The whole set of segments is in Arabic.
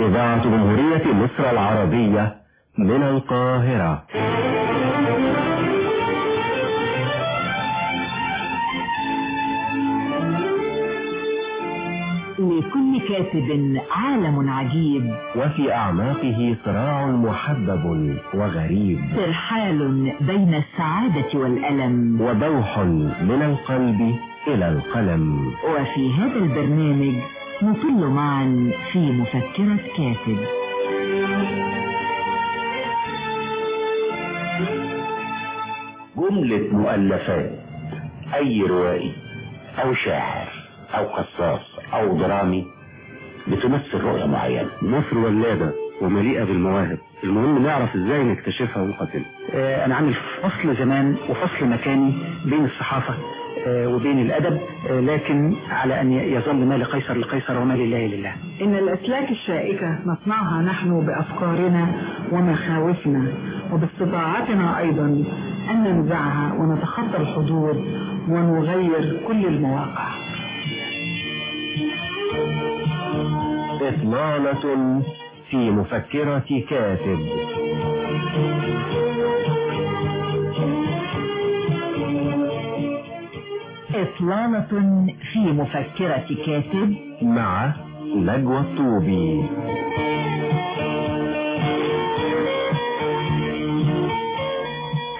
إذاعة جمهورية مصر العربية من القاهرة. لكل كاتب عالم عجيب. وفي أعماقه صراع محبب وغريب. ترحال بين السعادة والألم. وبوح من القلب إلى القلم. وفي هذا البرنامج نطل معا في مفكرة كاتب. جملة مؤلفات. أي روائي أو شاعر أو قصاص أو درامي بتمثل رؤية معينة. مصر ولادة ومليئة بالمواهب. المهم نعرف إزاي نكتشفها ونقاتلها آه، أنا عامل فصل زمان وفصل مكاني بين الصحافة وبين الأدب آه، لكن على أن يظل ما لقيصر لقيصر وما لله لله. إن الأسلاك الشائكة نصنعها نحن بأفكارنا ومخاوفنا وباستطاعتنا أيضا أن ننزعها ونتخطى الحدود ونغير كل المواقع. إطلالة في مفكرة كاتب. إطلالة في مفكرة كاتب مع نجوى الطوبي.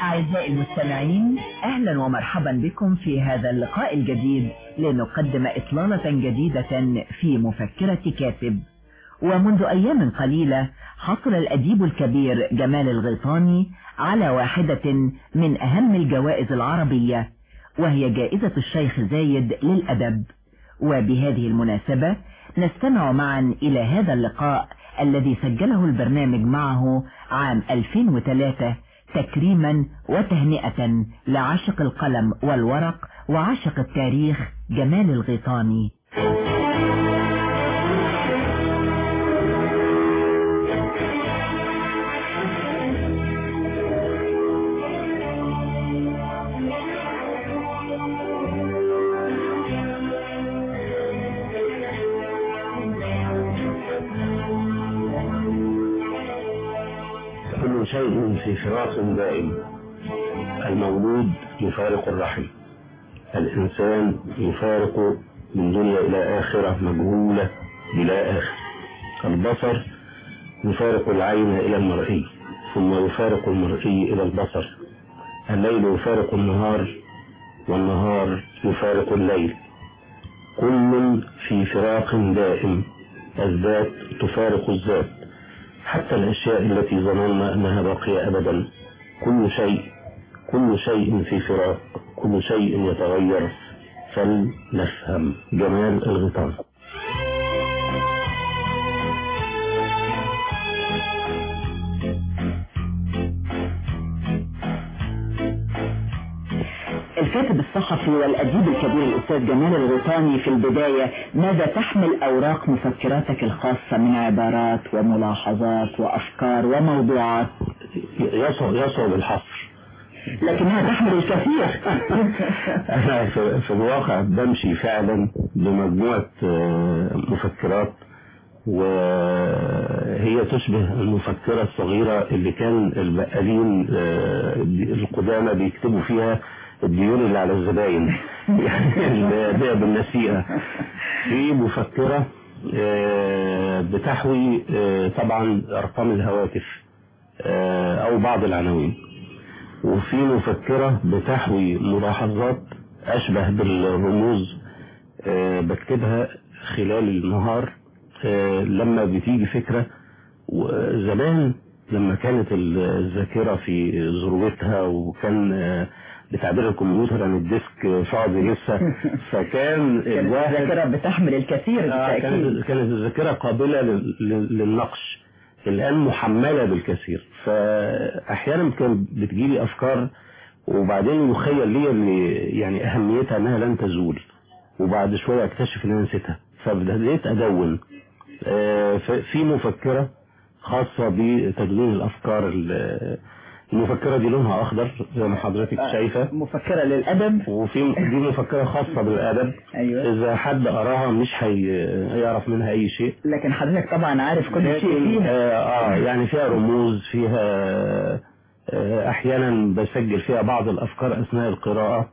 أعزائي المستمعين أهلا ومرحبا بكم في هذا اللقاء الجديد لنقدم إطلالة جديدة في مفكرة كاتب. ومنذ أيام قليلة حصل الأديب الكبير جمال الغيطاني على واحدة من أهم الجوائز العربية وهي جائزة الشيخ زايد للأدب. وبهذه المناسبة نستمع معا إلى هذا اللقاء الذي سجله البرنامج معه عام 2003 تكريما وتهنئة لعاشق القلم والورق وعاشق التاريخ جمال الغيطاني. فراق دائم المولود يفارق الرحم. الإنسان يفارق من دنيا إلى آخرة مجهولة بلا آخر. البصر يفارق العين إلى المرئي ثم يفارق المرئي إلى البصر. الليل يفارق النهار والنهار يفارق الليل. كل في فراق دائم الذات تفارق الذات. حتى الأشياء التي ظننا أنها باقية أبدا. كل شيء كل شيء في فراق كل شيء يتغير. فلنفهم جمال الغطاء. الكاتب الصحفي والأديب الكبير الأستاذ جمال الغيطاني في البداية ماذا تحمل أوراق مفكراتك الخاصة من عبارات وملاحظات وأفكار وموضوعات؟ يصعب يصعب الحصر لكنها تحمل الكثير أنا في في الواقع بمشي فعلا بمجموعة آه، مفكرات وهي تشبه المفكرة الصغيرة اللي كان البقالين آه، القدامى بيكتبوا فيها الديون اللي على الزباين. يعني البيع بالنسيئة. في مفكرة آه، بتحوي آه، طبعا أرقام الهواتف آه، أو بعض العناوين. وفي مفكرة بتحوي ملاحظات أشبه بالرموز بكتبها خلال النهار لما بتيجي فكرة. وزمان لما كانت الذاكرة في ذروتها وكان بتعبير الكمبيوتر عن الديسك فاضي لسه فكان الواحد الذاكرة بتحمل الكثير آه، بالتأكيد. كانت لل- لل- للنقش. الآن محملة بالكثير. فأحيانا كان بتجيلي أفكار وبعدين يخيل لي إن يعني أهميتها أنها لن تزول. وبعد شوية أكتشف أن أنا نسيتها. فبدأت أدون. آه، في مفكرة خاصة بتدوين الأفكار ال- المفكرة دي لونها أخضر زي ما حضرتك شايفة. مفكرة للأدب. وفي دي مفكرة خاصة بالأدب. أيوة. إذا حد قراها مش هيعرف منها أي شيء. لكن حضرتك طبعا عارف كل شيء فيها. آه, آه يعني فيها رموز فيها آه أحيانا بسجل فيها بعض الأفكار أثناء القراءة. آه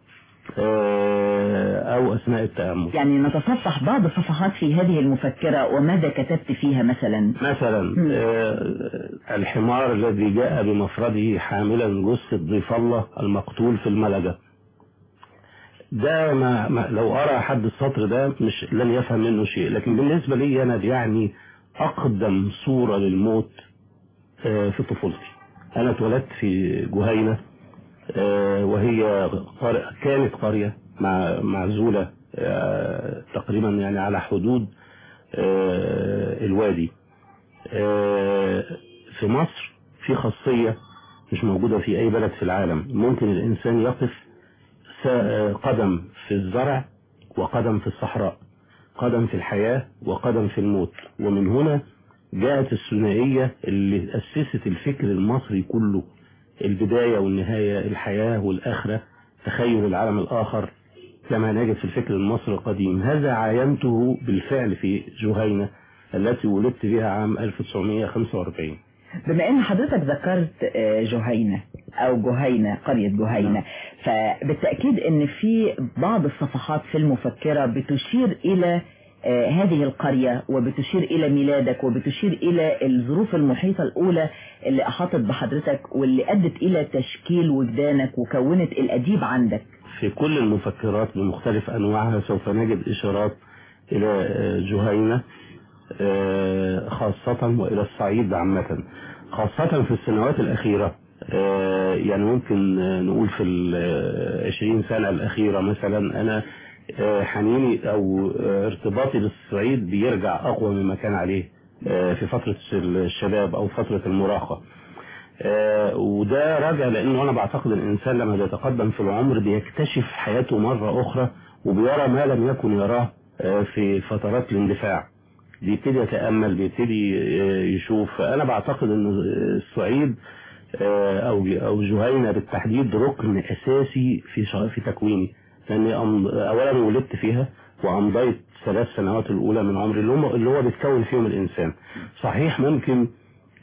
أو أثناء التأمل. يعني نتصفح بعض الصفحات في هذه المفكرة وماذا كتبت فيها مثلا؟ مثلا آه الحمار الذي جاء بمفرده حاملا جثة ضيف الله المقتول في الملجة ده ما, ما لو قرأ حد السطر ده مش لن يفهم منه شيء. لكن بالنسبة لي أنا يعني أقدم صورة للموت آه في طفولتي. أنا اتولدت في جهينة. آه وهي قرية كانت قرية مع معزولة آه تقريبا يعني على حدود آه الوادي. في مصر في خاصية مش موجودة في أي بلد في العالم. ممكن الإنسان يقف قدم في الزرع وقدم في الصحراء قدم في الحياة وقدم في الموت. ومن هنا جاءت الثنائية اللي أسست الفكر المصري كله. البداية والنهاية الحياة والآخرة تخيل العالم الآخر. كما نجد في الفكر المصري القديم هذا عاينته بالفعل في جهينة التي ولدت بها عام 1945 بما إن حضرتك ذكرت جهينة أو جهينة قرية جهينة فبالتأكيد إن في بعض الصفحات في المفكرة بتشير إلى هذه القرية وبتشير إلى ميلادك وبتشير إلى الظروف المحيطة الأولى اللي أحاطت بحضرتك واللي أدت إلى تشكيل وجدانك وكونت الأديب عندك. في كل المفكرات بمختلف أنواعها سوف نجد إشارات إلى جهينة خاصة وإلى الصعيد عامة. خاصة في السنوات الأخيرة يعني ممكن نقول في العشرين سنة الأخيرة مثلا أنا حنيني أو ارتباطي بالصعيد بيرجع أقوى مما كان عليه في فترة الشباب أو فترة المراهقة. وده راجع لأنه أنا بعتقد الإنسان لما بيتقدم في العمر بيكتشف حياته مرة أخرى وبيرى ما لم يكن يراه في فترات الاندفاع. بيبتدي يتأمل بيبتدي يشوف. أنا بعتقد إن الصعيد أو أو جهينة بالتحديد ركن أساسي في في تكويني. لأني اولا ولدت فيها وأمضيت ثلاث سنوات الأولى من عمري اللي هو اللي هو بيتكون فيهم الإنسان. صحيح ممكن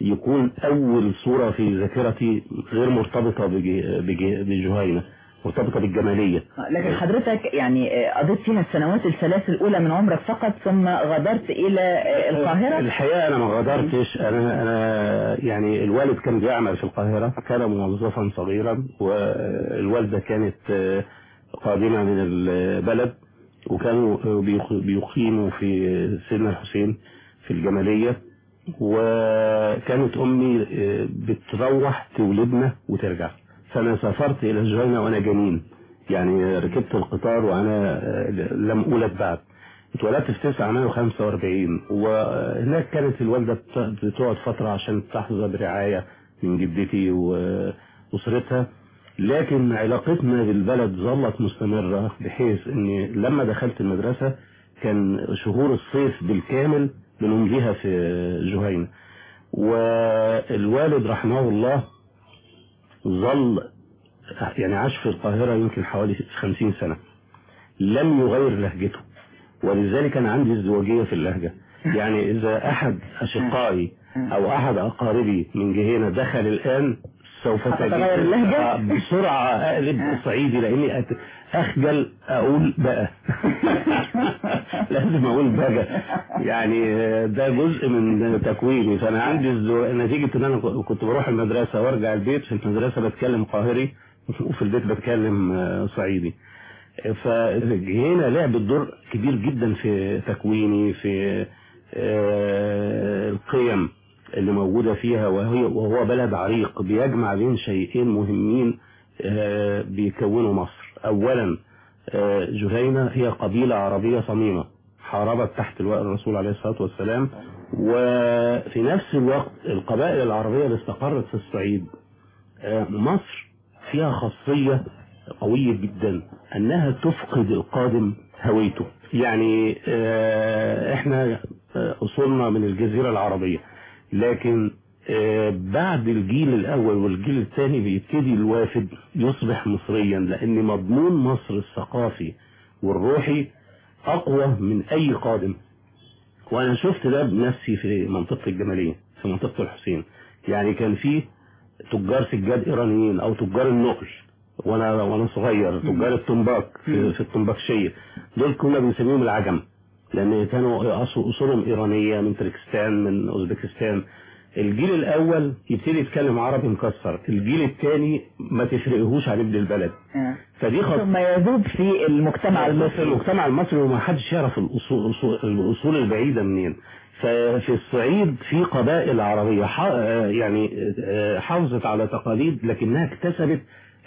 يكون أول صورة في ذاكرتي غير مرتبطة بجهينة مرتبطة بالجمالية. لكن حضرتك يعني قضيت فيها السنوات الثلاث الأولى من عمرك فقط ثم غادرت إلى القاهرة؟ الحقيقة أنا ما غادرتش. أنا, أنا يعني الوالد كان بيعمل في القاهرة كان موظفا صغيرا والوالدة كانت قادمة من البلد وكانوا بيقيموا في سيدنا الحسين في الجمالية وكانت أمي بتروح تولدنا وترجع. فأنا سافرت إلى الجهينة وأنا جنين. يعني ركبت القطار وأنا لم أولد بعد. اتولدت في 945 وهناك كانت الوالدة بتقعد فترة عشان تحظى برعاية من جدتي وأسرتها. لكن علاقتنا بالبلد ظلت مستمرة بحيث إني لما دخلت المدرسة كان شهور الصيف بالكامل بنمضيها في جهينة. والوالد رحمه الله ظل يعني عاش في القاهرة يمكن حوالي خمسين سنة. لم يغير لهجته. ولذلك أنا عندي ازدواجية في اللهجة. يعني إذا أحد أشقائي أو أحد أقاربي من جهينة دخل الآن سوف تغير اللهجة؟ بسرعة أقلب صعيدي لأني أخجل أقول بقى لازم أقول بقى يعني ده جزء من تكويني. فأنا عندي نتيجة إن أنا كنت بروح المدرسة وأرجع البيت في المدرسة بتكلم قاهري وفي البيت بتكلم صعيدي. فهنا لعبت دور كبير جدا في تكويني في القيم. اللي موجودة فيها وهي وهو بلد عريق بيجمع بين شيئين مهمين بيكونوا مصر. اولا جهينة هي قبيلة عربية صميمة حاربت تحت لواء الرسول عليه الصلاة والسلام. وفي نفس الوقت القبائل العربية اللي استقرت في الصعيد مصر فيها خاصية قوية جدا أنها تفقد القادم هويته. يعني إحنا أصولنا من الجزيرة العربية. لكن آه، بعد الجيل الأول والجيل الثاني بيبتدي الوافد يصبح مصريا لأن مضمون مصر الثقافي والروحي أقوى من أي قادم. وأنا شفت ده بنفسي في منطقة الجمالية في منطقة الحسين. يعني كان في تجار سجاد إيرانيين أو تجار النقل وأنا وأنا صغير تجار التنباك في, في التنباكشية دول كنا بنسميهم العجم. لأن كانوا أصولهم إيرانية من تركستان من أوزبكستان. الجيل الأول يبتدي يتكلم عربي مكسر. الجيل الثاني ما تفرقهوش عن ابن البلد. آه. فدي خط ثم يذوب في المجتمع المصري. المجتمع المصري وما حدش يعرف الأصول, الأصول- البعيدة منين. ففي الصعيد في قبائل عربية ح- يعني آه، حافظت على تقاليد لكنها اكتسبت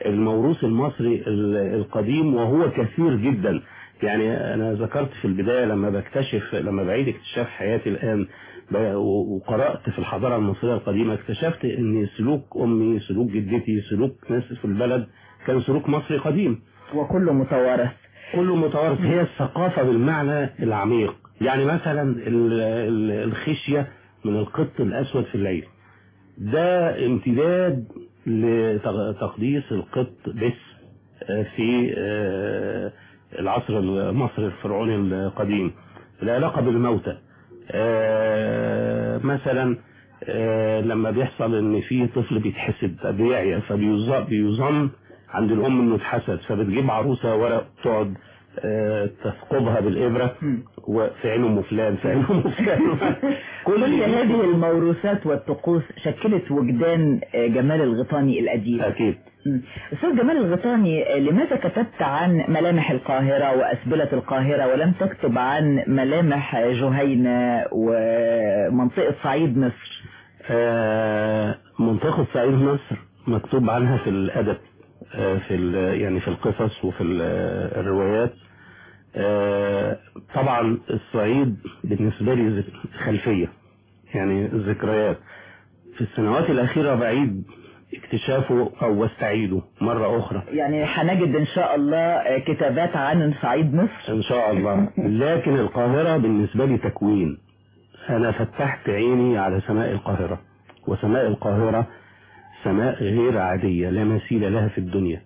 الموروث المصري ال- القديم وهو كثير جدا. يعني أنا ذكرت في البداية لما بكتشف لما بعيد اكتشاف حياتي الآن وقرأت في الحضارة المصرية القديمة اكتشفت إن سلوك أمي سلوك جدتي سلوك ناس في البلد كان سلوك مصري قديم. وكله متوارث. كله متوارث. هي الثقافة بالمعنى العميق. يعني مثلا ال- ال- الخشية من القط الأسود في الليل. ده امتداد لتقديس القط بس آه، في آه، العصر المصري الفرعوني القديم العلاقة بالموتى. آه، مثلا آه، لما بيحصل إن في طفل بيتحسد بيعيا فبيظن عند الأم إنه اتحسد فبتجيب عروسة ورق تقعد آه، تثقبها بالإبرة وفي عين ام فلان في عين ام فلان كل هذه الموروثات والطقوس شكلت وجدان آه، جمال الغيطاني الأديب. أكيد. مم. أستاذ جمال الغيطاني آه، لماذا كتبت عن ملامح القاهرة وأسبلة القاهرة ولم تكتب عن ملامح جهينة ومنطقة صعيد مصر؟ آه، منطقة صعيد مصر مكتوب عنها في الأدب في يعني في القصص وفي ال- الروايات. طبعا الصعيد بالنسبة لي خلفية يعني ذكريات في السنوات الأخيرة بعيد اكتشافه أو واستعيده مرة أخرى. يعني هنجد إن شاء الله آه، كتابات عن صعيد مصر. إن شاء الله. لكن القاهرة بالنسبة لي تكوين. أنا فتحت عيني على سماء القاهرة. وسماء القاهرة سماء غير عادية لا مثيل لها في الدنيا.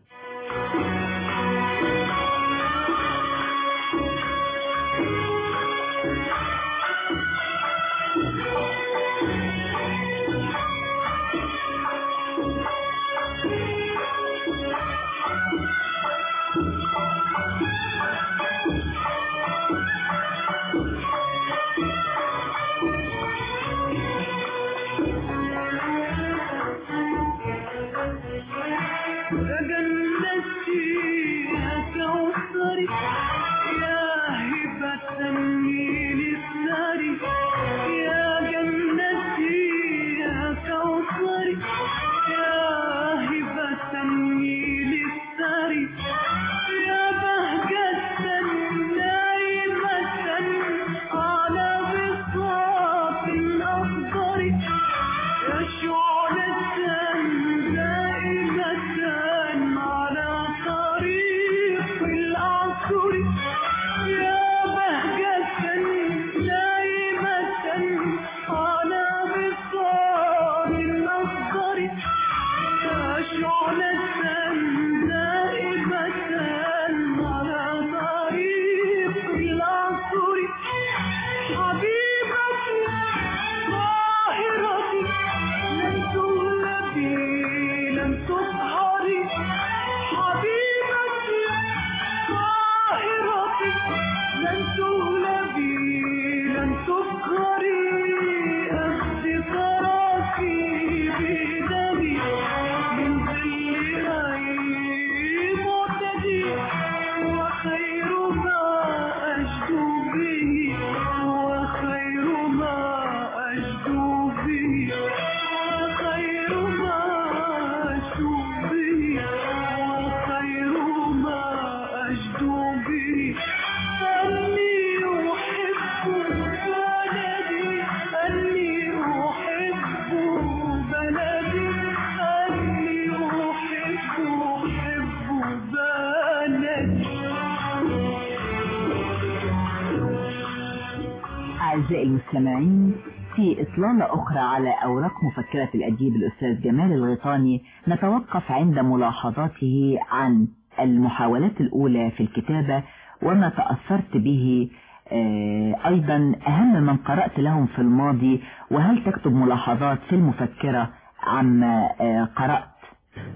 إطلالة أخرى على أوراق مفكرة الأديب الأستاذ جمال الغيطاني نتوقف عند ملاحظاته عن المحاولات الأولى في الكتابة وما تأثرت به آه، أيضا أهم من قرأت لهم في الماضي وهل تكتب ملاحظات في المفكرة عما آه، قرأت؟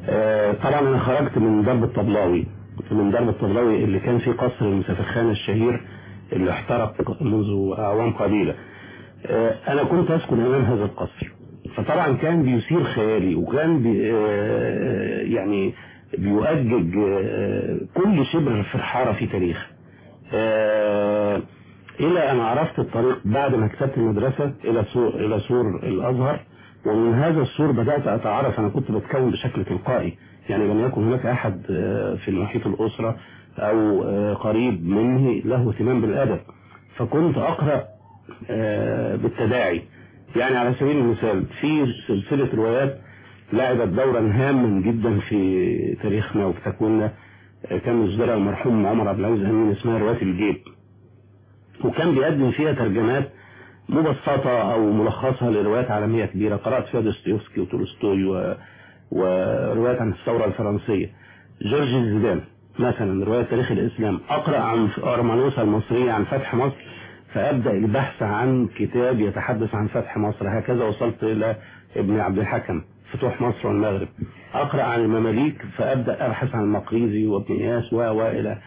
آه، طبعا أنا خرجت من درب الطبلاوي. من درب الطبلاوي اللي كان فيه قصر المسافرخان الشهير اللي احترق منذ أعوام قليلة. آه، أنا كنت اسكن أمام هذا القصر فطبعا كان بيثير خيالي وكان بي آه، يعني بيؤجج آه، كل شبر في الحارة في تاريخ آه، إلى أن عرفت الطريق بعد مكتبة المدرسة إلى سور إلى سور الأزهر ومن هذا السور بدأت أتعرف أنا كنت بتكون بشكل تلقائي. يعني لم يكن هناك أحد آه، في محيط الأسرة أو آه، قريب مني له اهتمام بالأدب. فكنت أقرأ آه، بالتداعي. يعني على سبيل المثال في سلسلة روايات لعبت دورا هاما جدا في تاريخنا وفي تكويننا آه، كان مصدرها المرحوم عمر عبد العزيز أمين اسمها رواية الجيب. وكان بيقدم فيها ترجمات مبسطة أو ملخصة لروايات عالمية كبيرة. قرأت فيها دوستويفسكي وتولستوي و... وروايات عن الثورة الفرنسية. جورج زيدان مثلا رواية تاريخ الإسلام. أقرأ عن أرمانوسا المصرية عن فتح مصر. فأبدأ البحث عن كتاب يتحدث عن فتح مصر. هكذا وصلت إلى ابن عبد الحكم فتوح مصر والمغرب. أقرأ عن المماليك فأبدأ أبحث عن المقريزي وابن إياس و وإلى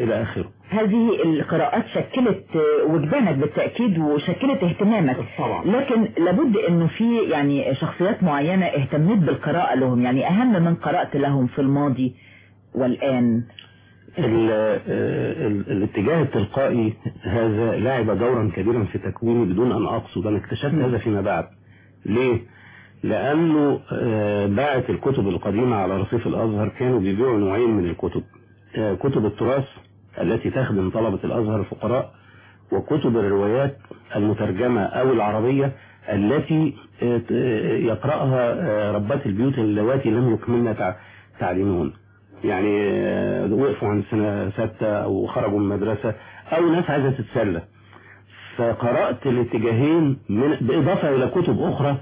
إلى آخره. هذه القراءات شكلت وجدانك بالتأكيد وشكلت اهتمامك. طبعا. لكن لابد إنه في يعني شخصيات معينة اهتميت بالقراءة لهم. يعني أهم من قرأت لهم في الماضي والآن. ال- ال- الاتجاه التلقائي هذا لعب دورا كبيرا في تكويني بدون أن أقصد أنا اكتشفت هذا فيما بعد. ليه؟ لأنه آه، باعت الكتب القديمة على رصيف الأزهر كانوا بيبيعوا نوعين من الكتب. آه، كتب التراث التي تخدم طلبة الأزهر الفقراء وكتب الروايات المترجمة أو العربية التي آه، آه، يقرأها آه، ربات البيوت اللواتي لم يكملن تع- تعليمهن. يعني آه، وقفوا عند سنة ستة أو خرجوا من المدرسة أو ناس عايزة تتسلى. فقرأت الاتجاهين من بإضافة إلى كتب أخرى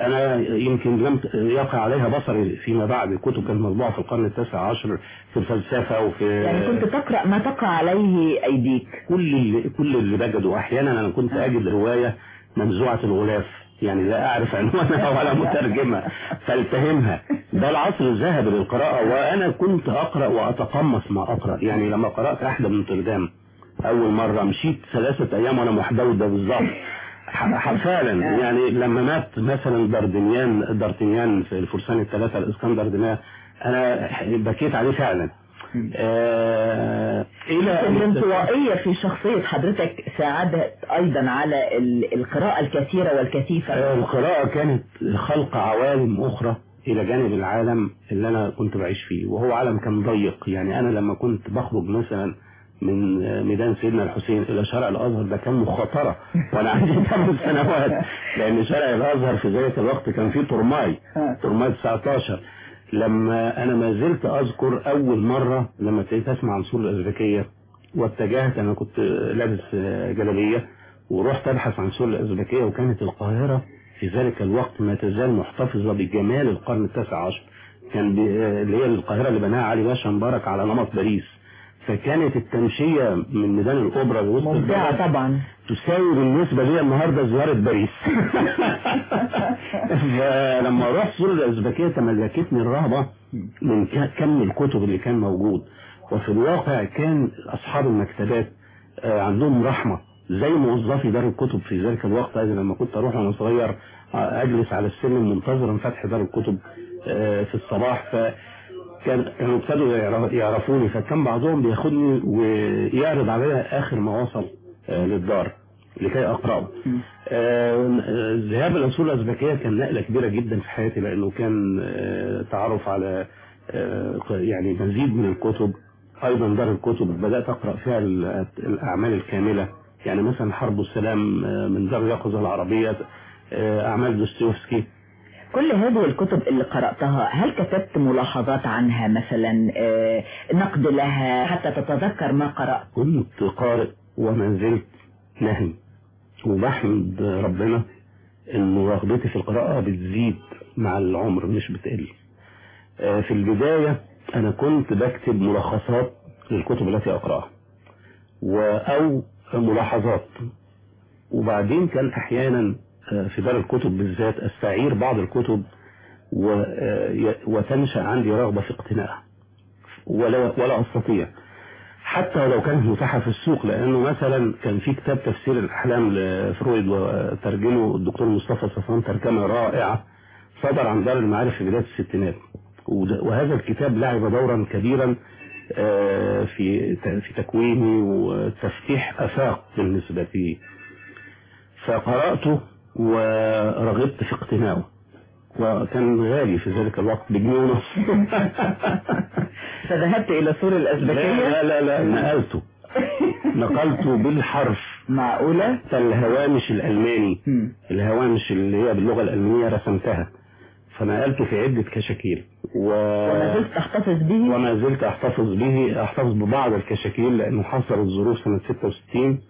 أنا يمكن لم يقع عليها بصري فيما بعد. كتب كانت مطبوعة في القرن التاسع عشر في الفلسفة وفي يعني كنت تقرأ ما تقع عليه أيديك. كل اللي كل اللي بجده. أحيانا أنا كنت أجد رواية منزوعة الغلاف. يعني لا أعرف عنوانها ولا مترجمة فالتهمها. ده العصر الذهبي للقراءة وأنا كنت أقرأ وأتقمص ما أقرأ. يعني لما قرأت أحد من نوتردام أول مرة مشيت ثلاثة أيام وأنا محدودة بالظبط. فعلا يعني لما مات مثلا دردنيان دارتنيان في الفرسان الثلاثة الإسكندر دماء أنا بكيت عليه فعلا. آه إلى الانطوائية في شخصية حضرتك ساعدت أيضا على ال- القراءة الكثيرة والكثيفة. القراءة كانت خلق عوالم أخرى إلى جانب العالم اللي أنا كنت بعيش فيه وهو عالم كان ضيق. يعني أنا لما كنت بخرج مثلا من ميدان سيدنا الحسين إلى شارع الأزهر ده كان مخاطرة. وأنا عندي 8 سنوات لأن شارع الأزهر في ذلك الوقت كان فيه ترماي. ترماي 19 لما أنا ما زلت أذكر أول مرة لما ابتديت أسمع عن سور الأزبكية واتجهت أنا كنت لابس جلابية ورحت أبحث عن سور الأزبكية وكانت القاهرة في ذلك الوقت ما تزال محتفظة بجمال القرن التاسع عشر. كان اللي هي القاهرة اللي بناها علي باشا مبارك على نمط باريس. فكانت التمشية من ميدان لوسط البلد ممتعة طبعا. تساوي بالنسبة لي النهارده زيارة باريس. فلما رحت سور الأزبكية تملكتني الرهبة من كم الكتب اللي كان موجود. وفي الواقع كان أصحاب المكتبات آه، عندهم رحمة. زي موظفي دار الكتب في ذلك الوقت أنا لما كنت أروح وأنا صغير آه، أجلس على السلم منتظرا فتح دار الكتب آه، في الصباح. ف كان كانوا ابتدوا يعرف- يعرفوني فكان بعضهم بياخدني ويعرض عليا آخر ما وصل آه، للدار لكي أقرأه. آه، إلى الاسطول الأزبكية كان نقلة كبيرة جدا في حياتي لأنه كان آه، تعرف على يعني مزيد من الكتب. أيضا دار الكتب بدأت أقرأ فيها ال- الأعمال الكاملة. يعني مثلا حرب السلام من دار اليقظه العربية أعمال دوستويفسكي. كل هذه الكتب اللي قرأتها هل كتبت ملاحظات عنها؟ مثلا آه، نقد لها حتى تتذكر ما قرأت؟ كنت قارئ وما زلت نهي وبحمد ربنا انه رغبتي في القراءة بتزيد مع العمر مش بتقل. آه، في البداية أنا كنت بكتب ملخصات للكتب التي أقرأها و- أو ملاحظات. وبعدين كان أحيانا في دار الكتب بالذات أستعير بعض الكتب آه، وتنشأ عندي رغبة في اقتنائها. ولا ولا أستطيع. حتى لو كانت متاحة في السوق لأنه مثلا كان في كتاب تفسير الأحلام لفرويد وترجمه الدكتور مصطفى صفوان ترجمة رائعة صدر عن دار المعارف في بداية الستينات. وهذا الكتاب لعب دورا كبيرا آه، في في تكويني وتفتيح آفاق بالنسبة لي. فقرأته ورغبت في اقتنائه وكان غالي في ذلك الوقت بجنيه ونص. فذهبت إلى سور لا الأزبكية؟ لا لا, لا نقلته. نقلته بالحرف. معقولة؟ الهوامش الألماني مم. الهوامش اللي هي باللغة الألمانية رسمتها. فنقلته في عدة كشاكيل. و... وما زلت تحتفظ به؟ وما زلت أحتفظ به أحتفظ ببعض الكشاكيل لأنه حصلت ظروف سنة 66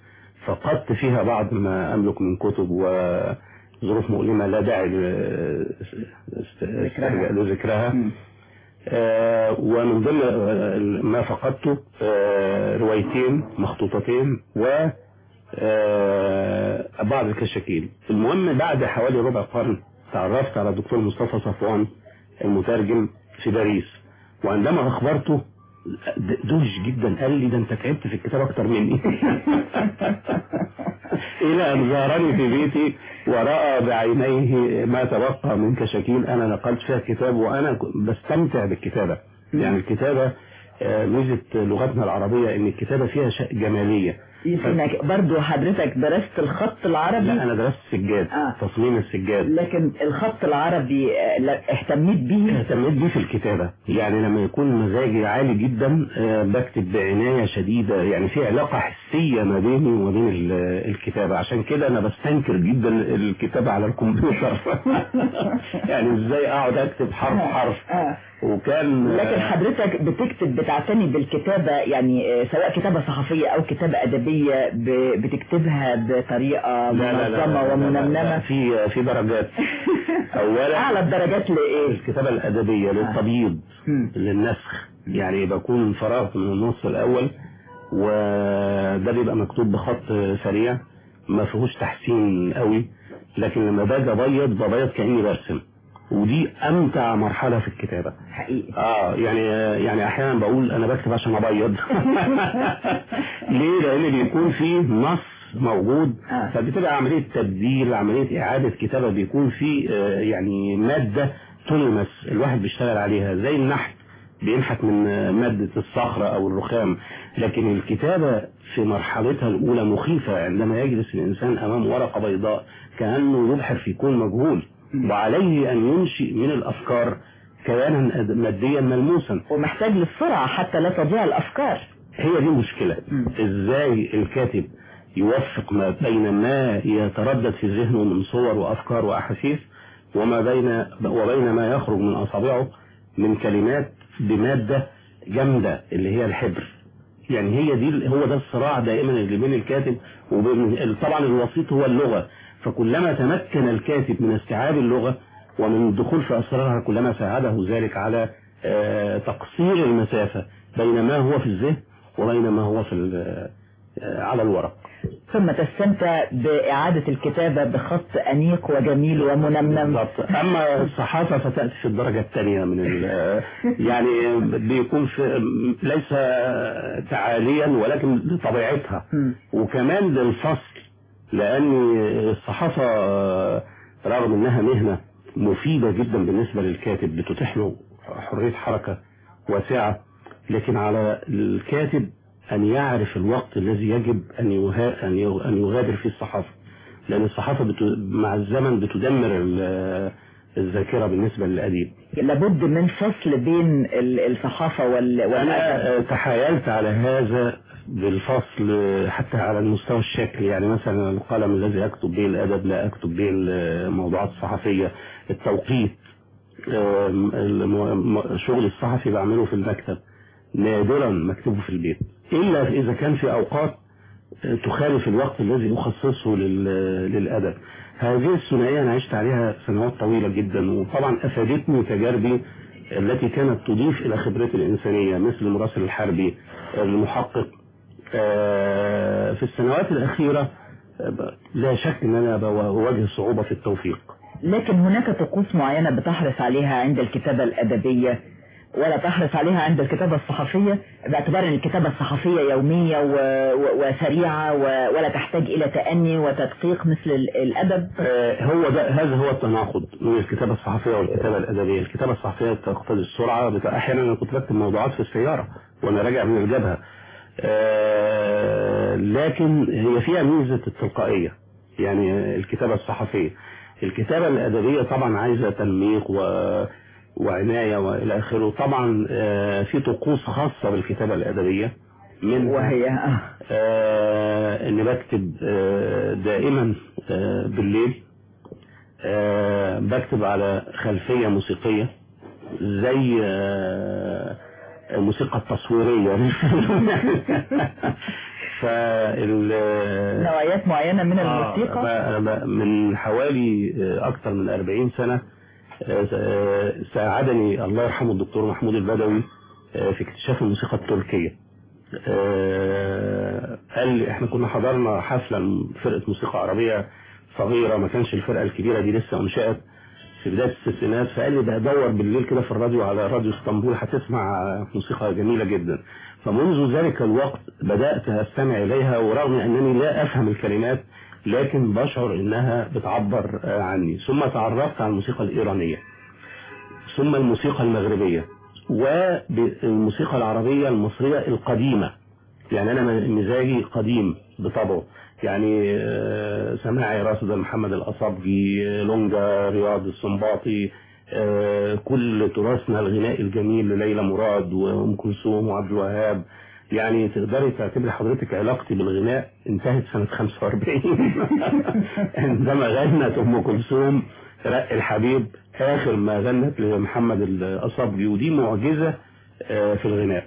فقدت فيها بعض ما أملك من كتب وظروف مؤلمة لا داعي ذكرها. لذكرها. آه، ومن ضمن ما فقدته آه، روايتين مخطوطتين و آه، بعض الكشاكيل المهم بعد حوالي ربع قرن تعرفت على الدكتور مصطفى صفوان المترجم في باريس وعندما أخبرته دهش جدا. قال لي ده أنت تعبت في الكتاب أكتر مني. إلى أن زارني في بيتي ورأى بعينيه ما تبقى من كشاكيل. أنا نقلت فيها كتاب وأنا بستمتع بالكتابة. يعني الكتابة آه، ميزة لغتنا العربية إن الكتابة فيها جمالية. يمكنك برضو حضرتك درست الخط العربي؟ لا أنا درست سجاد آه. تصميم السجاد. لكن الخط العربي آه، اهتميت به اهتميت بيه في الكتابة. يعني لما يكون مزاجي عالي جدا آه، بكتب بعناية شديدة يعني في علاقة حسية ما بيني وما بين ال- الكتابة. عشان كده أنا بستنكر جدا الكتابة على الكمبيوتر. يعني إزاي أقعد أكتب حرف حرف. آه. وكان آه، لكن حضرتك بتكتب بتعتني بالكتابة يعني آه، سواء كتابة صحفية أو كتابة أدبية ب- بتكتبها بطريقة منظمة ومنمنمة في في درجات. اولا أعلى الدرجات لإيه؟ الكتابة الأدبية للتبييض. للنسخ. يعني بكون فراغ من النص الأول. وده بيبقى مكتوب بخط سريع ما فيهوش تحسين قوي لكن لما باجي ابيض ببيض كأني برسم. ودي أمتع مرحلة في الكتابة. حقيقي. آه يعني يعني أحيانا بقول أنا بكتب عشان أبيض. ليه؟ لأن بيكون فيه نص موجود. آه. فبتبقى عملية تبديل عملية إعادة كتابة بيكون في آه، يعني مادة تلمس الواحد بيشتغل عليها زي النحت. بينحت من مادة الصخرة أو الرخام لكن الكتابة في مرحلتها الأولى مخيفة عندما يجلس الإنسان أمام ورقة بيضاء كأنه يبحر في كون مجهول وعليه أن ينشئ من الأفكار كيانا ماديا ملموسا. ومحتاج للسرعة حتى لا تضيع الأفكار. هي دي المشكلة. إزاي الكاتب يوفق ما بين ما يتردد في ذهنه من صور وأفكار وأحاسيس وما بين وبين ما يخرج من أصابعه من كلمات بمادة جامدة اللي هي الحبر. يعني هي دي هو ده الصراع دائما اللي بين الكاتب وبين طبعا الوسيط هو اللغة. فكلما تمكن الكاتب من استيعاب اللغة ومن الدخول في أسرارها كلما ساعده ذلك على آه، تقصير المسافة بين ما هو في الذهن وبين ما هو في آه، على الورق. ثم تستمتع بإعادة الكتابة بخط أنيق وجميل ومنمم. بالضبط. أما الصحافة فتاتي في الدرجة الثانية من ال- يعني بيكون في ليس تعاليا ولكن لطبيعتها. وكمان للفصل لأن الصحافة رغم إنها مهنة مفيدة جدا بالنسبة للكاتب بتتيح له حرية حركة واسعة لكن على الكاتب أن يعرف الوقت الذي يجب أن أن يغادر فيه الصحافة. لأن الصحافة بت... مع الزمن بتدمر ال- الذاكرة بالنسبة للأديب. لابد من فصل بين ال- الصحافة وال- آه، تحايلت على هذا بالفصل حتى على المستوى الشكلي. يعني مثلا القلم الذي أكتب به الأدب لا أكتب به الموضوعات الصحفية. التوقيت شغل الصحفي بعمله في المكتب. نادرا مكتوبه في البيت. إلا إذا كان في أوقات آه، تخالف الوقت الذي اخصصه لل- للأدب. هذه الثنائية أنا عشت عليها سنوات طويلة جدا وطبعا أفادتني تجاربي التي كانت تضيف إلى خبرتي الإنسانية مثل المراسل الحربي المحقق. آه، في السنوات الأخيرة لا شك أن أنا بواجه صعوبة في التوفيق. لكن هناك طقوس معينة بتحرص عليها عند الكتابة الأدبية. ولا تحرص عليها عند الكتابة الصحفية باعتبار أن الكتابة الصحفية يومية و... و... وسريعة و... ولا تحتاج إلى تأني وتدقيق مثل ال- الأدب. آه، هو ده هذا هو التناقض من الكتابة الصحفية والكتابة الأدبية. الكتابة الصحفية تقتضي السرعة أحيانا أنا كنت بكتب موضوعات في السيارة وأنا راجع من الجبهة. آه، لكن هي فيها ميزة التلقائية يعني الكتابة الصحفية. الكتابة الأدبية طبعا عايزة تنميق و... وعناية وإلى آخره. طبعا آه، في طقوس خاصة بالكتابة الأدبية. من وهي آه. آه إني بكتب آه دائما آه بالليل. بكتب على خلفية موسيقية زي الموسيقى التصويرية. فال نوعيات معينة من الموسيقى؟ من حوالي أكثر من 40 سنة. ساعدني الله يرحمه الدكتور محمود البدوي آه، في اكتشاف الموسيقى التركية. آه، قال لي إحنا كنا حضرنا حفلة فرقة موسيقى عربية صغيرة ما كانش الفرقة الكبيرة دي لسه انشأت في بداية الستينات. فقال لي ده دور بالليل كده في الراديو على راديو اسطنبول هتسمع موسيقى جميلة جدا. فمنذ ذلك الوقت بدأت أستمع إليها ورغم أنني لا أفهم الكلمات لكن بشعر أنها بتعبر آه، عني. ثم تعرفت على الموسيقى الإيرانية ثم الموسيقى المغربية والموسيقى العربية المصرية القديمة. يعني أنا مزاجي قديم بطبعه. يعني آه، سماعي راشد محمد الأصبجي آه، لونجا رياض السنباطي آه، كل تراثنا الغنائي الجميل لليلى مراد وأم كلثوم وعبد الوهاب. يعني تقدري تعتبري حضرتك علاقتي بالغناء انتهت سنة 45 عندما غنت أم كلثوم رق الحبيب آخر ما غنت لمحمد الأصبجي ودي معجزة آه، في الغناء.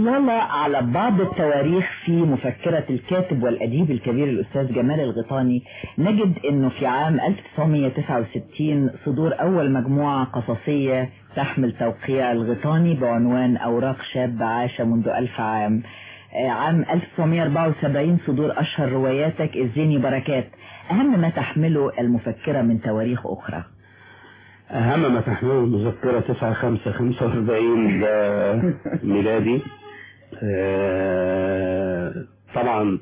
إطلالة على بعض التواريخ في مفكرة الكاتب والأديب الكبير الأستاذ جمال الغيطاني نجد أنه في عام 1969 صدور أول مجموعة قصصية تحمل توقيع الغيطاني بعنوان أوراق شاب عاش منذ ألف عام. آه، عام 1974 صدور أشهر رواياتك الزيني بركات. أهم ما تحمله المفكرة من تواريخ أخرى. أهم ما تحمله المذكرة 9 5 45 ده ميلادي. طبعا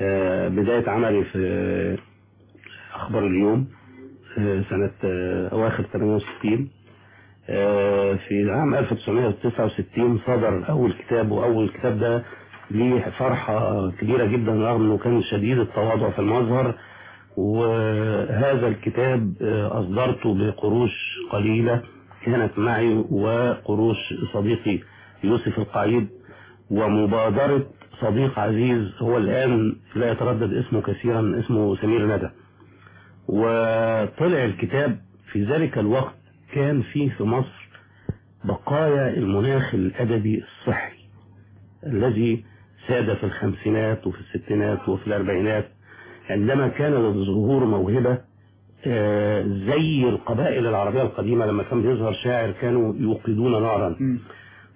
آه، بداية عملي في أخبار اليوم آه، سنة آه، أواخر 68 آه، في عام 1969 صدر أول كتاب وأول كتاب ده ليه فرحة كبيرة جدا رغم أنه كان شديد التواضع في المظهر. وهذا الكتاب آه، أصدرته بقروش قليلة كانت معي وقروش صديقي يوسف القعيد ومبادرة صديق عزيز هو الآن لا يتردد اسمه كثيرا اسمه سمير ندى. وطلع الكتاب في ذلك الوقت كان فيه في مصر بقايا المناخ الأدبي الصحي الذي ساد في الخمسينات وفي الستينات وفي الأربعينات عندما كان للظهور موهبة آه، زي القبائل العربية القديمة لما كان بيظهر شاعر كانوا يوقدون نارا.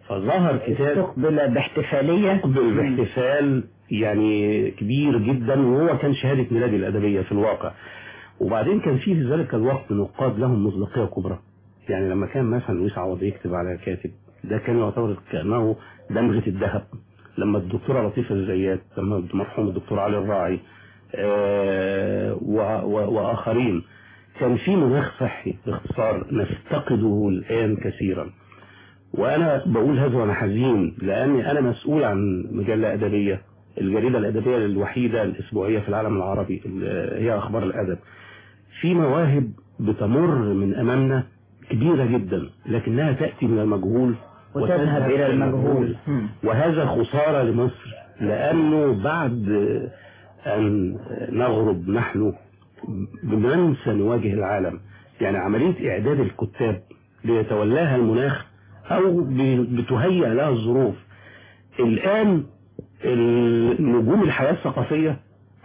فظهر كتاب استقبل باحتفالية. استقبل باحتفال يعني كبير جدا وهو كان شهادة ميلاد الأدبية في الواقع. وبعدين كان في في ذلك الوقت نقاد لهم مصداقية كبرى. يعني لما كان مثلا لويس عوض يكتب على كاتب ده كان يعتبر كأنه دمغة الذهب. لما الدكتورة لطيفة الزيات لما المرحوم الدكتور علي الراعي آه، وآخرين كان في مناخ صحي باختصار نفتقده الآن كثيرا. وأنا بقول هذا وأنا حزين لأني أنا مسؤول عن مجلة أدبية الجريدة الأدبية الوحيدة الأسبوعية في العالم العربي اللي هي أخبار الأدب. في مواهب بتمر من أمامنا كبيرة جدا لكنها تأتي من المجهول وتذهب إلى المجهول. وهذا خسارة لمصر لأنه بعد أن نغرب نحن بمن سنواجه العالم يعني عملية إعداد الكتاب ليتولاها المناخ أو ب- بتهيأ لها الظروف. الآن النجوم الحياة الثقافية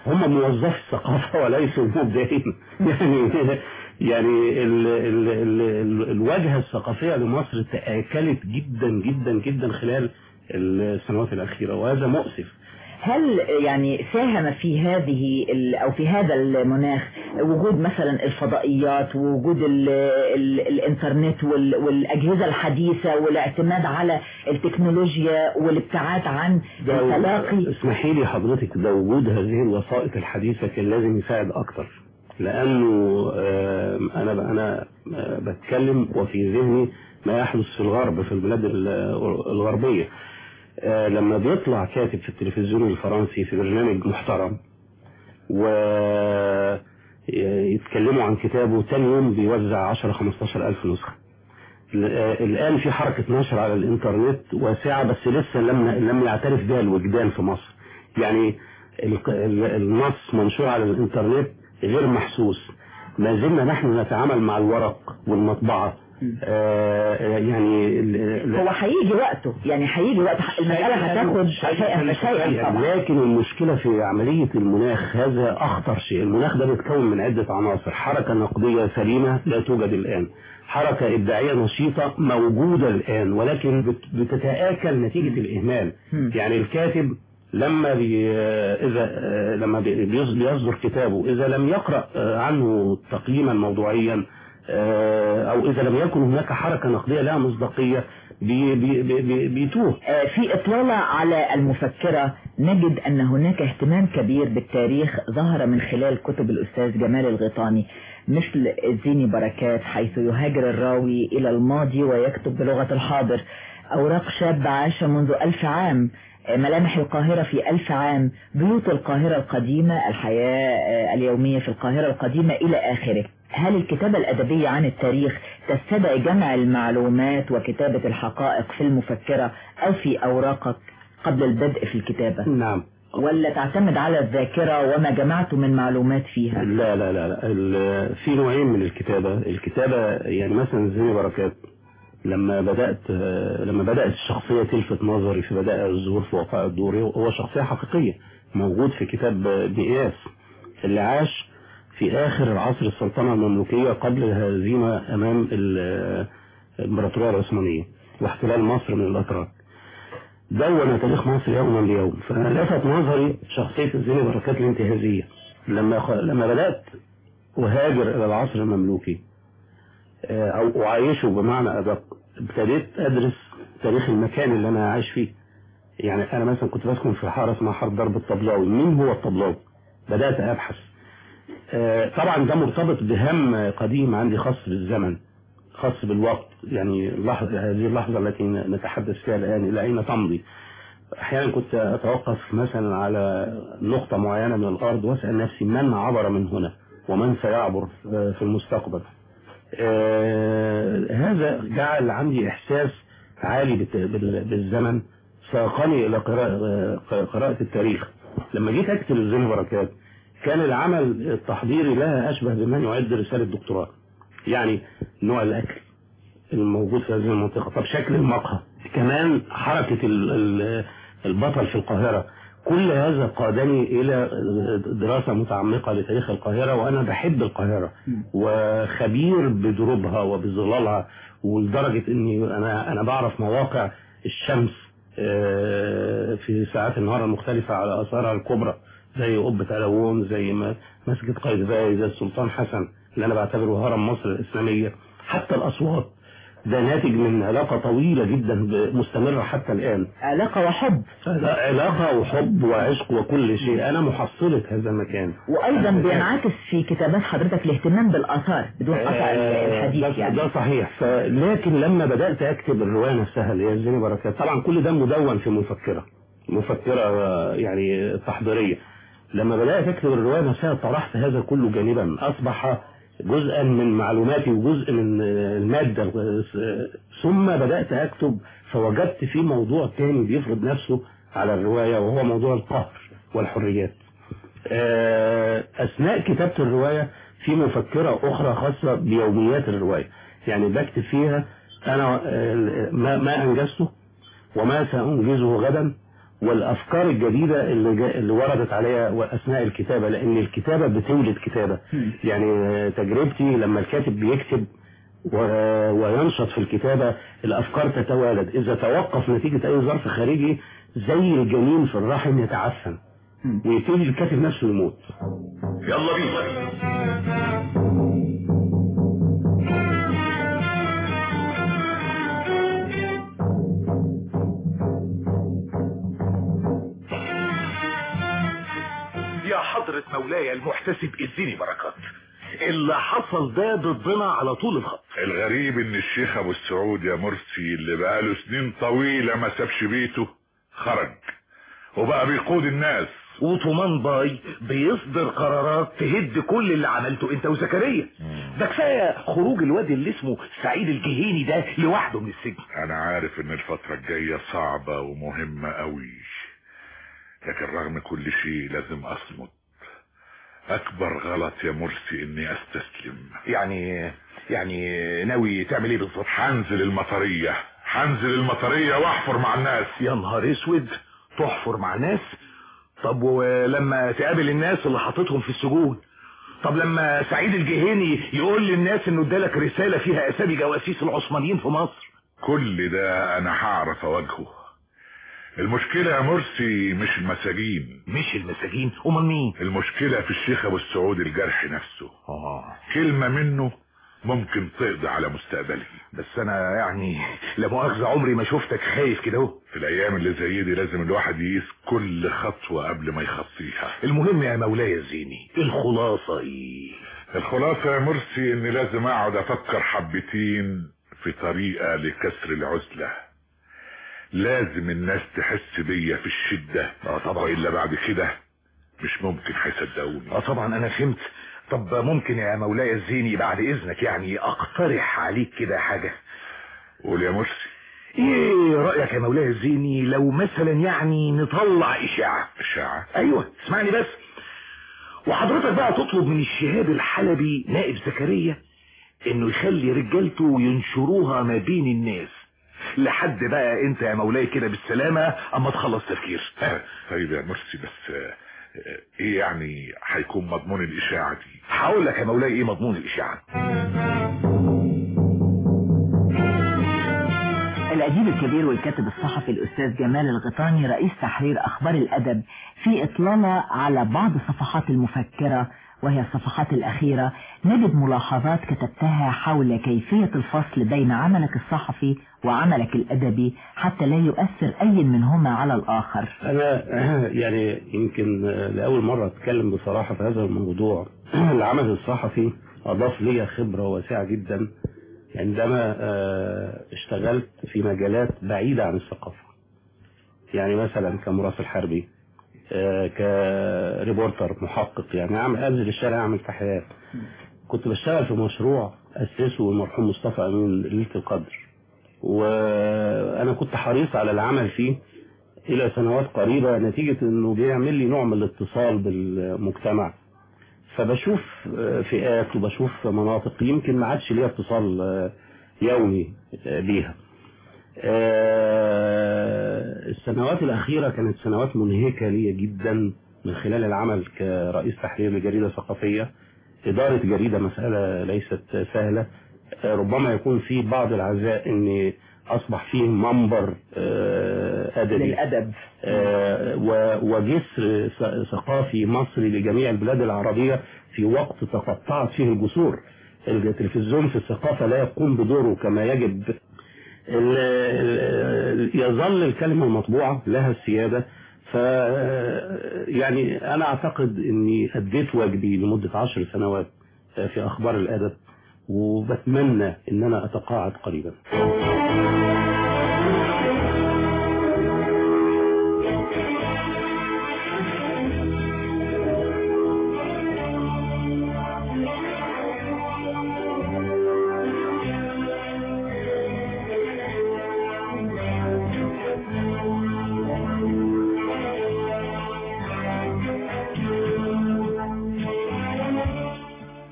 هم موظفي الثقافة وليسوا المبدعين يعني يعني ال ال ال ال الواجهة الثقافية لمصر تآكلت جدا جدا جدا خلال السنوات الأخيرة وهذا مؤسف. هل يعني ساهم في هذه أو في هذا المناخ وجود مثلا الفضائيات ووجود ال ال الإنترنت وال- والأجهزة الحديثة والاعتماد على التكنولوجيا والابتعاد عن التلاقي؟ اسمحي لي حضرتك ده وجود هذه الوسائط الحديثة كان لازم يساعد آم، أنا أنا آه، بتكلم وفي ذهني ما يحدث في الغرب في البلاد ال- الغربية. آه، لما بيطلع كاتب في التلفزيون الفرنسي في برنامج محترم ويتكلموا عن كتابه تاني يوم بيوزع 10 15 ألف نسخة. آه، الآن في حركة نشر على الإنترنت واسعة بس لسه لم لم يعترف بها الوجدان في مصر. يعني ال- ال- النص منشور على الإنترنت غير محسوس. ما زلنا نحن نتعامل مع الورق والمطبعة. آه، يعني هو هيجي وقته. يعني هيجي وقت المساله هتاخد شيئا لكن المشكلة في عملية المناخ هذا أخطر شيء. المناخ ده بيتكون من عدة عناصر. حركة نقدية سليمة لا توجد الآن. حركة إبداعية نشيطة موجودة الآن ولكن بت- بتتآكل نتيجة الإهمال. يعني الكاتب لما بي إذا لما بي- بيص- بيصدر كتابه إذا لم يقرأ عنه تقييما موضوعيا أو إذا لم يكن هناك حركة نقدية لها مصداقية بي بي بي بي بيتوه. آه، في إطلالة على المفكرة نجد أن هناك اهتمام كبير بالتاريخ ظهر من خلال كتب الأستاذ جمال الغيطاني مثل زيني بركات حيث يهاجر الراوي إلى الماضي ويكتب بلغة الحاضر. أوراق شاب عاش منذ ألف عام آه، ملامح القاهرة في ألف عام بيوت القاهرة القديمة الحياة آه، اليومية في القاهرة القديمة إلى آخره. هل الكتابة الأدبية عن التاريخ تستدعي جمع المعلومات وكتابة الحقائق في المفكرة أو في أوراقك قبل البدء في الكتابة؟ نعم. ولا تعتمد على الذاكرة وما جمعته من معلومات فيها؟ لا لا لا, لا. في نوعين من الكتابة. الكتابة يعني مثلا زي بركات لما بدأت لما بدأت الشخصية تلفت نظري في بدأ الظهور في وقائع الدوري هو شخصية حقيقية موجود في كتاب بإياس اللي عاش في آخر العصر السلطنة المملوكية قبل الهزيمة أمام ال- الإمبراطورية العثمانية واحتلال مصر من الأتراك. دون تاريخ مصر يوما بيوم فلفت نظري شخصية الزيني بركات الانتهازية. لما. لما بدأت أهاجر إلى العصر المملوكي آه، أو أعايشه بمعنى أدق ابتديت أدرس تاريخ المكان اللي أنا عايش فيه. يعني أنا مثلا كنت بسكن في حارة اسمها حارة درب الطبلاوي. مين هو الطبلاوي؟ بدأت أبحث. طبعا ده مرتبط بهم قديم عندي خاص بالزمن خاص بالوقت يعني اللحظة هذه اللحظة التي نتحدث فيها الآن إلى أين تمضي. أحيانا كنت أتوقف مثلا على نقطة معينة من الأرض وأسأل نفسي من عبر من هنا ومن سيعبر في المستقبل. آه، هذا جعل عندي إحساس عالي بالزمن. ساقني إلى آه، قراءة التاريخ. لما جيت أكتب الزين بركات كان العمل التحضيري لها أشبه بمن يعد رسالة دكتوراه. يعني نوع الأكل الموجود في هذه المنطقة. طب شكل المقهى. كمان حركة ال- ال- البطل في القاهرة. كل هذا قادني إلى دراسة متعمقة لتاريخ القاهرة وأنا بحب القاهرة. وخبير بدروبها وبظلالها ولدرجة إني أنا أنا بعرف مواقع الشمس آه، في ساعات النهار المختلفة على آثارها الكبرى. زي قبة ألوون زي مسجد قايتباي زي السلطان حسن اللي أنا بعتبره هرم مصر الإسلامية. حتى الأصوات. ده ناتج من علاقة طويلة جدا مستمرة حتى الآن. علاقة وحب. لا، علاقة وحب وعشق وكل شيء. أنا محصلة هذا المكان. وأيضا بينعكس في كتابات حضرتك الاهتمام بالآثار بدون قطع آه، الحديث يعني. ده صحيح. لكن لما بدأت أكتب الرواية نفسها اللي هي الزيني بركات طبعا كل ده مدون في مفكرة. مفكرة آه، يعني تحضيرية. لما بدأت أكتب الرواية نفسها طرحت هذا كله جانبا أصبح جزءا من معلوماتي وجزء من المادة. ثم بدأت أكتب فوجدت في موضوع تاني بيفرض نفسه على الرواية وهو موضوع القهر والحريات. آه، أثناء كتابة الرواية في مفكرة أخرى خاصة بيوميات الرواية. يعني بكتب فيها أنا آه، ما أنجزته وما سأنجزه غدا. والأفكار الجديدة اللي, جا اللي وردت عليها أثناء الكتابة لأن الكتابة بتولد كتابة. يعني تجربتي لما الكاتب بيكتب و- وينشط في الكتابة الأفكار تتوالد. إذا توقف نتيجة أي ظرف خارجي زي الجنين في الرحم يتعفن. ويبتدي الكاتب نفسه يموت. يلا بينا. حضرة مولاي المحتسب اديني بركات. اللي حصل ده ضدنا على طول الخط. الغريب إن الشيخ أبو السعود يا مرسي اللي بقاله سنين طويلة ما سابش بيته خرج. وبقى بيقود الناس. وطومان باي بيصدر قرارات تهد كل اللي عملته انت وزكريا. ده كفاية خروج الواد اللي اسمه سعيد الجهيني ده لوحده من السجن. أنا عارف إن الفترة الجاية صعبة ومهمة قوي لكن رغم كل شيء لازم أصمت. أكبر غلط يا مرسي إني أستسلم. يعني يعني ناوي تعمل إيه بالظبط هنزل المطرية. هنزل المطرية واحفر مع الناس. يا نهار أسود تحفر مع ناس؟ طب ولما تقابل الناس اللي حاططهم في السجون؟ طب لما سعيد الجهيني يقول للناس إنه إدالك رسالة فيها أسامي جواسيس العثمانيين في مصر؟ كل ده أنا هعرف أواجهه. المشكلة يا مرسي مش المساجين. مش المساجين؟ أمال مين؟ المشكلة في الشيخ أبو السعود الجرح نفسه. آه. كلمة منه ممكن تقضي على مستقبلي بس أنا يعني لا مؤاخذة عمري ما شفتك خايف كده في الأيام اللي زي دي لازم الواحد يقيس كل خطوة قبل ما يخطيها. المهم يا مولاي الزيني الخلاصة إيه؟ الخلاصة يا مرسي إني لازم أقعد أفكر حبتين في طريقة لكسر العزلة. لازم الناس تحس بيا في الشدة. آه طبعا. وإلا بعد كده مش ممكن هيصدقوني آه طبعا أنا فهمت. طب ممكن يا مولاي الزيني بعد إذنك يعني أقترح عليك كده حاجة؟ قول يا مرسي. إيه رأيك يا مولاي الزيني لو مثلا يعني نطلع إشاعة؟ إشاعة؟ أيوه اسمعني بس. وحضرتك بقى تطلب من الشهاب الحلبي نائب زكريا إنه يخلي رجالته ينشروها ما بين الناس. لحد بقى انت يا مولاي كده بالسلامة اما تخلص تفكير ها. طيب يا مرسي بس آه، آه، إيه يعني هيكون مضمون الإشاعة دي هقول لك يا مولاي إيه مضمون الإشاعة الأديب الكبير والكاتب الصحفي الأستاذ جمال الغيطاني رئيس تحرير أخبار الأدب في إطلالة على بعض صفحات المفكرة وهي الصفحات الأخيرة نجد ملاحظات كتبتها حول كيفية الفصل بين عملك الصحفي وعملك الأدبي حتى لا يؤثر أي منهما على الآخر. أنا يعني يمكن لأول مرة أتكلم بصراحة في هذا الموضوع. العمل الصحفي أضاف لي خبرة واسعة جدا. عندما آه، اشتغلت في مجالات بعيدة عن الثقافة. يعني مثلا كمراسل حربي آه، كريبورتر محقق يعني أعمل أنزل الشارع أعمل تحيات. كنت بشتغل في مشروع أسسه المرحوم مصطفى أمين ليلة القدر. وأنا كنت حريص على العمل فيه إلى سنوات قريبة نتيجة أنه بيعمل لي نوع من الاتصال بالمجتمع. فبشوف فئات وبشوف مناطق يمكن ما عادش ليها اتصال يومي بيها. آه، السنوات الأخيرة كانت سنوات منهكة لي جدا من خلال العمل كرئيس تحرير لجريدة ثقافية. إدارة جريدة مسألة ليست سهلة. ربما يكون في بعض العزاء أن أصبح فيه منبر آه، أدبي. للأدب. آه، وجسر ثقافي مصري لجميع البلاد العربية في وقت تقطعت فيه الجسور. التلفزيون في الثقافة لا يقوم بدوره كما يجب. يظل الكلمة المطبوعة لها السيادة. ف يعني أنا أعتقد أني أديت واجبي لمدة عشر سنوات في أخبار الأدب. وبتمنى أن أنا أتقاعد قريبا.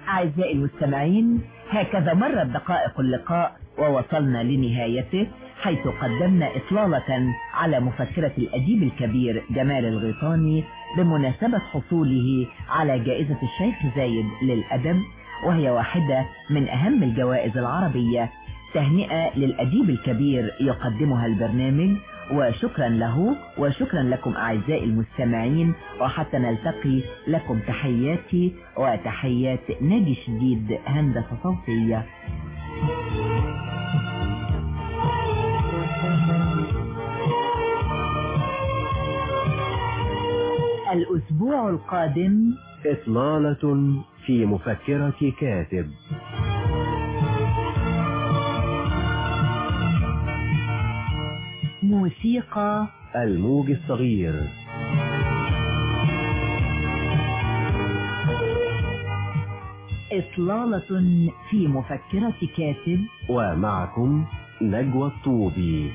أعزائي المستمعين هكذا مرت دقائق اللقاء ووصلنا لنهايته حيث قدمنا إطلالة على مفكرة الأديب الكبير جمال الغيطاني بمناسبة حصوله على جائزة الشيخ زايد للأدب وهي واحدة من أهم الجوائز العربية تهنئة للأديب الكبير يقدمها البرنامج وشكرا له وشكرا لكم أعزائي المستمعين وحتى نلتقي لكم. تحياتي وتحيات نادي شديد هندسة صوتية. الأسبوع القادم إطلالة في مفكرة كاتب. موسيقى الموج الصغير. إطلالة في مفكرة كاتب ومعكم نجوى الطوبي.